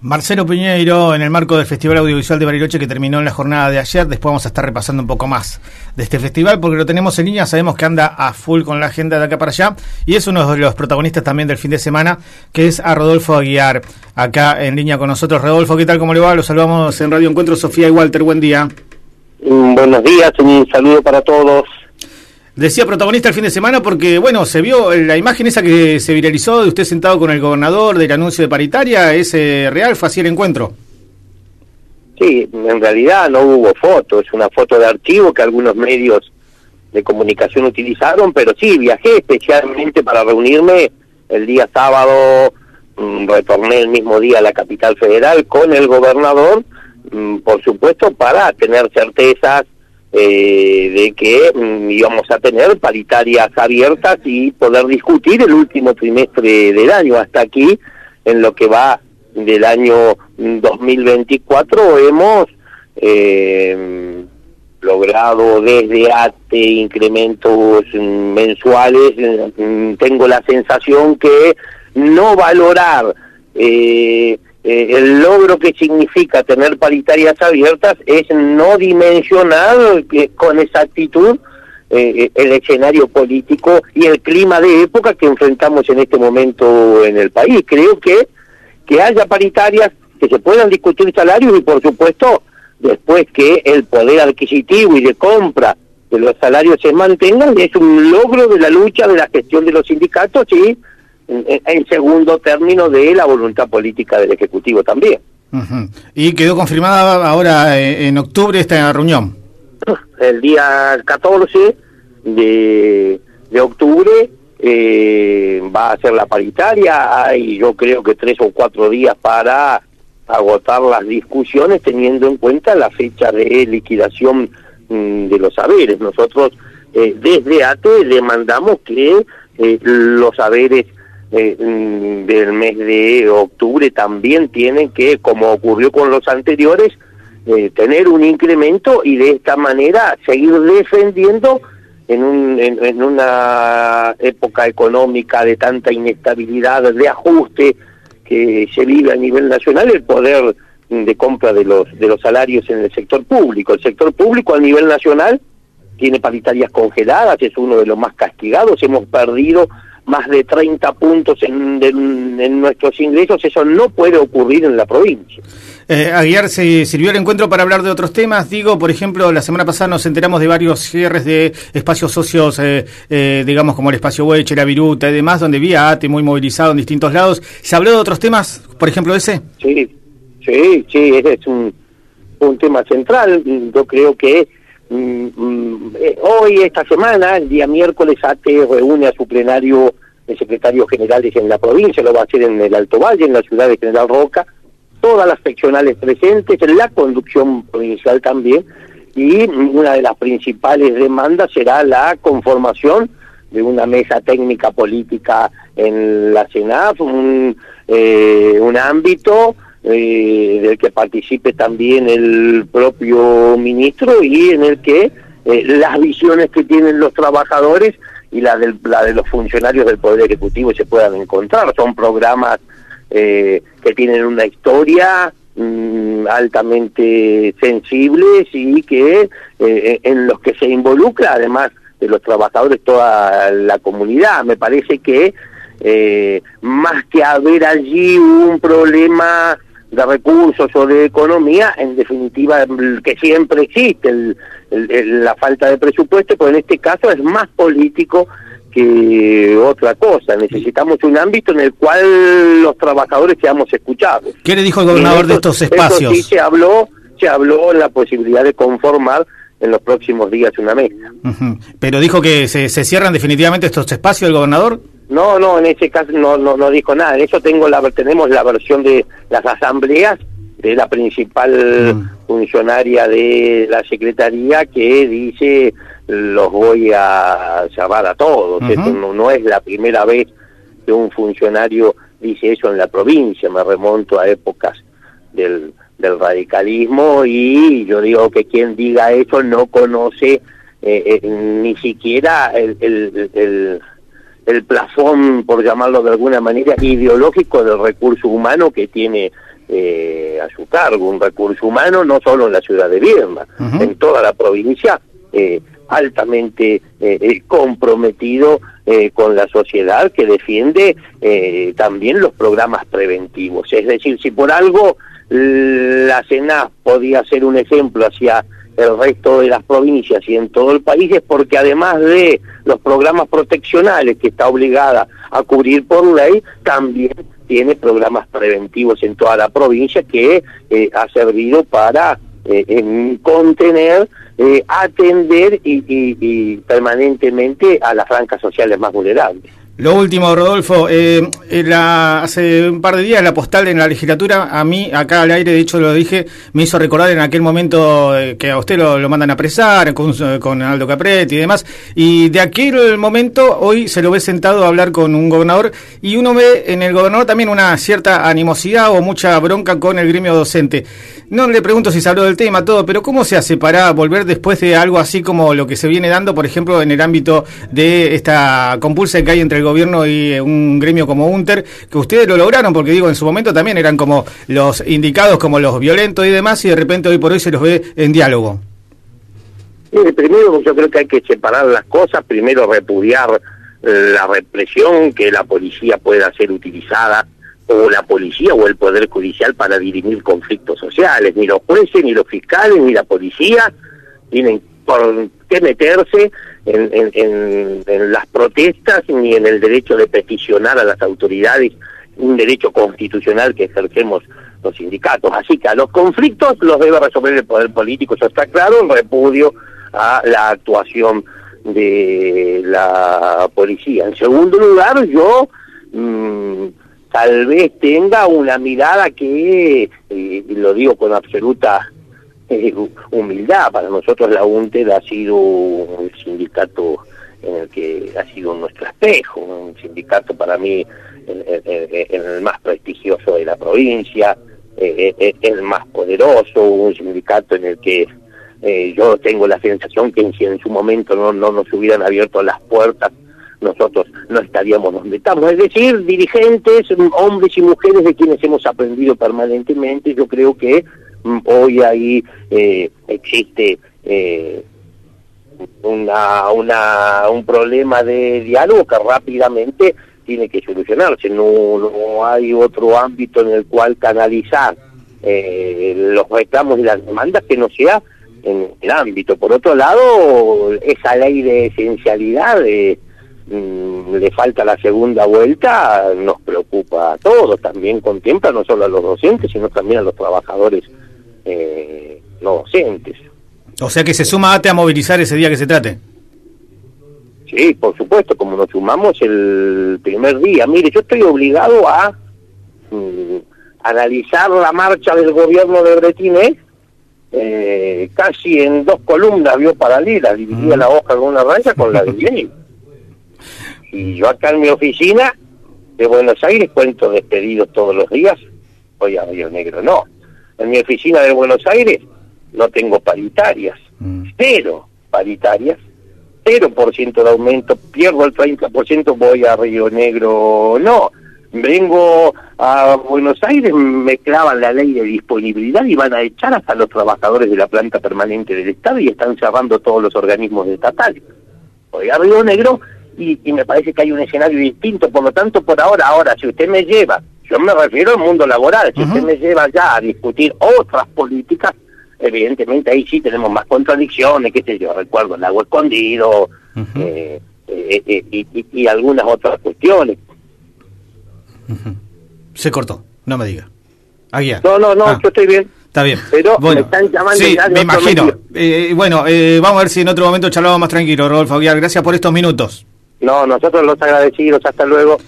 Marcelo Piñeiro, en el marco del Festival Audiovisual de Bariloche que terminó en la jornada de ayer, después vamos a estar repasando un poco más de este festival porque lo tenemos en línea, sabemos que anda a full con la agenda de acá para allá y es uno de los protagonistas también del fin de semana, que es a Rodolfo Aguiar, acá en línea con nosotros. Rodolfo, ¿qué tal? ¿Cómo le va? Lo saludamos en Radio Encuentro, Sofía y Walter, buen día. Mm, buenos días, un saludo para todos. Decía protagonista el fin de semana porque, bueno, se vio la imagen esa que se viralizó de usted sentado con el gobernador del anuncio de paritaria, ¿es real? ¿Fue así el encuentro? Sí, en realidad no hubo foto, es una foto de archivo que algunos medios de comunicación utilizaron, pero sí, viajé especialmente para reunirme el día sábado, mm, retorné el mismo día a la capital federal con el gobernador, mm, por supuesto, para tener certezas eh, de que mm, íbamos a tener paritarias abiertas y poder discutir el último trimestre del año. Hasta aquí, en lo que va del año 2024, hemos eh, logrado desde ATE incrementos mensuales. Mm, tengo la sensación que no valorar eh, eh, el logro que significa tener paritarias abiertas es no dimensionar eh, con exactitud eh, el escenario político y el clima de época que enfrentamos en este momento en el país. Creo que que haya paritarias, que se puedan discutir salarios y por supuesto después que el poder adquisitivo y de compra de los salarios se mantengan es un logro de la lucha de la gestión de los sindicatos y en segundo término de la voluntad política del Ejecutivo también. Y quedó confirmada ahora eh, en octubre esta reunión. El día 14 de, de octubre eh, va a ser la paritaria, hay yo creo que tres o cuatro días para agotar las discusiones teniendo en cuenta la fecha de liquidación mm, de los saberes. Nosotros eh, desde ATE demandamos que los saberes eh, mm, del mes de octubre también tienen que, como ocurrió con los anteriores, eh, tener un incremento y de esta manera seguir defendiendo en, un, en, una época económica de tanta inestabilidad, de ajuste que se vive a nivel nacional, el poder de compra de los, de los salarios en el sector público. El sector público a nivel nacional tiene paritarias congeladas, es uno de los más castigados, hemos perdido más de 30 puntos en, nuestros ingresos, eso no puede ocurrir en la provincia. Eh, Aguiar se sirvió el encuentro para hablar de otros temas. Digo, por ejemplo, la semana pasada nos enteramos de varios cierres de espacios socios, eh, eh, digamos como el espacio Hueche, la Viruta y demás, donde había ATE muy movilizado en distintos lados. ¿Se habló de otros temas, por ejemplo, ese? Sí, sí, sí, ese es un, un tema central. Yo creo que Mm, mm, eh, hoy, esta semana, el día miércoles, ATE reúne a su plenario de secretarios generales en la provincia, lo va a hacer en el Alto Valle, en la ciudad de General Roca, todas las seccionales presentes, la conducción provincial también, y una de las principales demandas será la conformación de una mesa técnica política en la CENAF, un, eh, un ámbito eh, del que participe también el propio ministro y en el que eh, las visiones que tienen los trabajadores y la, del, la de los funcionarios del Poder Ejecutivo se puedan encontrar. Son programas eh, que tienen una historia mm, altamente sensibles y que eh, en los que se involucra además de los trabajadores toda la comunidad. Me parece que eh, más que haber allí un problema de recursos o de economía, en definitiva, que siempre existe la falta de presupuesto, pero en este caso es más político que otra cosa. Necesitamos un ámbito en el cual los trabajadores seamos escuchados. ¿Qué le dijo el gobernador de estos espacios? sí se habló, se habló la posibilidad de conformar en los próximos días una mesa. Pero dijo que se, se cierran definitivamente estos espacios el gobernador. No, no, en ese caso no, no, no dijo nada. En eso tengo la, tenemos la versión de las asambleas de la principal mm. funcionaria de la Secretaría que dice los voy a cerrar a todos. no, no, es la primera vez que un funcionario dice eso en la provincia. Me remonto a épocas del, del radicalismo y yo digo que quien diga eso no conoce eh, eh, ni siquiera el, el el plafón, por llamarlo de alguna manera, ideológico del recurso humano que tiene eh, a su cargo un recurso humano, no solo en la ciudad de Vierma, en toda la provincia, eh, altamente eh, comprometido con la sociedad que defiende también los programas preventivos. Es decir, si por algo la CENAF podía ser un ejemplo hacia el resto de las provincias y en todo el país es porque además de los programas proteccionales que está obligada a cubrir por ley, también tiene programas preventivos en toda la provincia que eh, ha servido para eh, contener, eh, atender y, permanentemente a las francas sociales más vulnerables. Lo último, Rodolfo, eh, la, hace un par de días la postal en la legislatura, a mí, acá al aire, de hecho lo dije, me hizo recordar en aquel momento eh, que a usted lo, mandan a apresar con, con, Aldo Capretti y demás, y de aquel momento hoy se lo ve sentado a hablar con un gobernador y uno ve en el gobernador también una cierta animosidad o mucha bronca con el gremio docente. No le pregunto si se habló del tema, todo, pero ¿cómo se hace para volver después de algo así como lo que se viene dando, por ejemplo, en el ámbito de esta compulsa que hay entre el gobierno y eh, un gremio como UNTER, que ustedes lo lograron, porque digo, en su momento también eran como los indicados como los violentos y demás, y de repente hoy por hoy se los ve en diálogo. primero yo creo que hay que separar las cosas, primero repudiar eh, la represión que la policía pueda ser utilizada o la policía o el poder judicial para dirimir conflictos sociales, ni los jueces, ni los fiscales, ni la policía tienen por qué meterse en, las protestas ni en el derecho de peticionar a las autoridades, un derecho constitucional que ejercemos los sindicatos. Así que a los conflictos los debe resolver el poder político, eso está claro, en repudio a la actuación de la policía. En segundo lugar, yo mm, tal vez tenga una mirada que, eh, lo digo con absoluta humildad. Para nosotros la UNTED ha sido un sindicato en el que ha sido nuestro espejo, un sindicato para mí el, más prestigioso de la provincia, eh, eh, el más poderoso, un sindicato en el que eh, yo tengo la sensación que si en su momento no, no nos hubieran abierto las puertas, nosotros no estaríamos donde estamos. Es decir, dirigentes, hombres y mujeres de quienes hemos aprendido permanentemente, yo creo que Mm, hoy ahí eh, existe eh, una, una, un problema de diálogo que rápidamente tiene que solucionarse. No, no hay otro ámbito en el cual canalizar eh, los reclamos y las demandas que no sea en el ámbito. Por otro lado, esa ley de esencialidad de Mm, le falta la segunda vuelta, nos preocupa a todos, también contempla no solo a los docentes, sino también a los trabajadores eh, no docentes. O sea que se suma ATE a movilizar ese día que se trate. Sí, por supuesto, como nos sumamos el primer día. Mire, yo estoy obligado a mm, analizar la marcha del gobierno de Bretines eh, casi en dos columnas vio paralelas, dividía mm. la hoja con una raya con la de Lenin. Y yo acá en mi oficina de Buenos Aires cuento despedidos todos los días, voy a Río Negro, no. En mi oficina de Buenos Aires no tengo paritarias, mm. cero paritarias, cero por ciento de aumento, pierdo el 30%, voy a Río Negro, no. Vengo a Buenos Aires, me clavan la ley de disponibilidad y van a echar hasta los trabajadores de la planta permanente del Estado y están cerrando todos los organismos estatales. Voy a Río Negro y, me parece que hay un escenario distinto, por lo tanto, por ahora, ahora, si usted me lleva, yo me refiero al mundo laboral, si usted me lleva ya a discutir otras políticas, evidentemente ahí sí tenemos más contradicciones, qué sé yo, recuerdo el agua escondido eh, eh, eh, y, algunas otras cuestiones. Se cortó, no me diga. No, no, no, ah. yo estoy bien. Está bien. Pero me están llamando sí, me imagino. bueno, vamos a ver si en otro momento charlamos más tranquilo, Rodolfo Aguiar. Gracias por estos minutos. No, nosotros los agradecidos, hasta luego.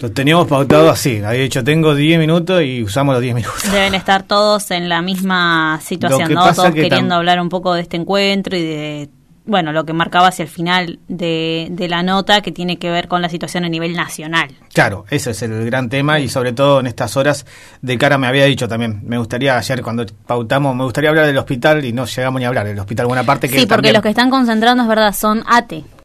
Lo teníamos pautado así, había dicho tengo 10 minutos y usamos los 10 minutos. Deben estar todos en la misma situación, ¿no? Todos queriendo hablar un poco de este encuentro y de bueno, lo que marcaba hacia el final de, de, la nota que tiene que ver con la situación a nivel nacional. Claro, ese es el gran tema y sobre todo en estas horas de cara me había dicho también, me gustaría ayer cuando pautamos, me gustaría hablar del hospital y no llegamos ni a hablar del hospital parte que Sí, porque los que están concentrando es verdad, son ATE,